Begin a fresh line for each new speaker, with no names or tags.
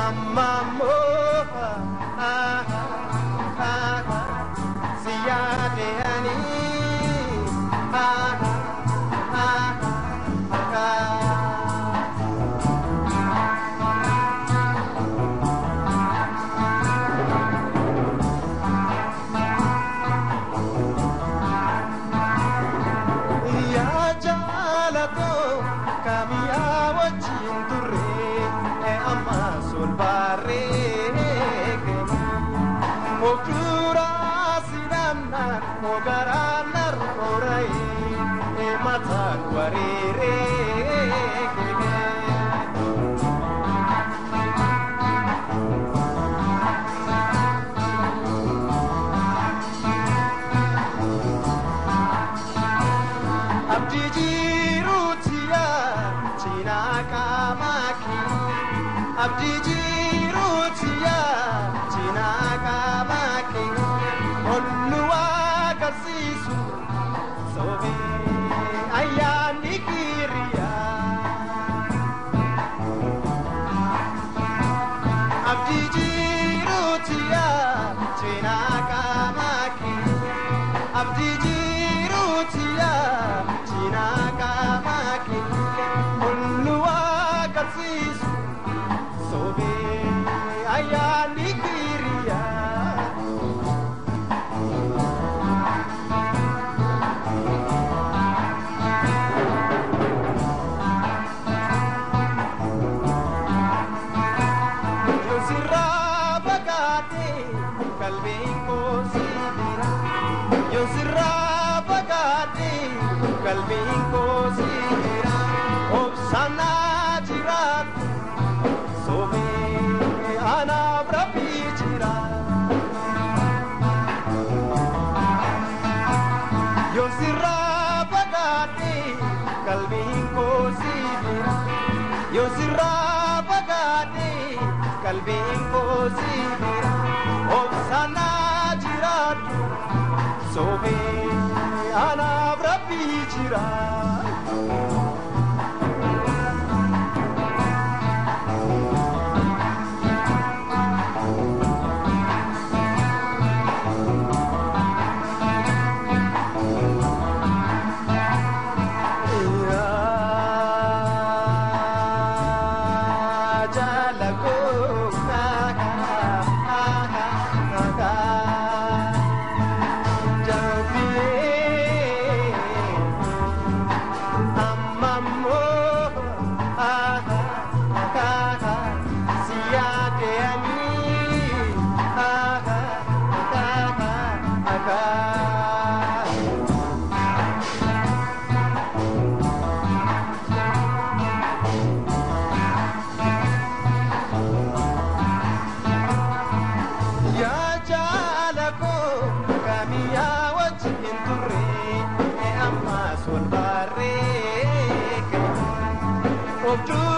Amamo mataan wareeree abdii jiruuti yaa cinaa qaamaa qalbiin koosiira obsanaa jiraatu soofii anaaf rabbii jira. Yoo sirraa fagaadhe qalbiin koosiira yoo sirraa fagaadhe qalbiin koosiira obsanaa jiraatu soofii. Ana abra pedirá. amor. Oh.